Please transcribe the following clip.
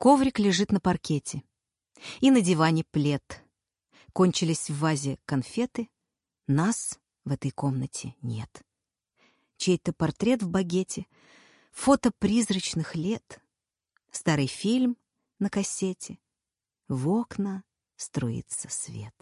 Коврик лежит на паркете. И на диване плед. Кончились в вазе конфеты. Нас в этой комнате нет. Чей-то портрет в багете. Фото призрачных лет. Старый фильм на кассете. В окна струится свет.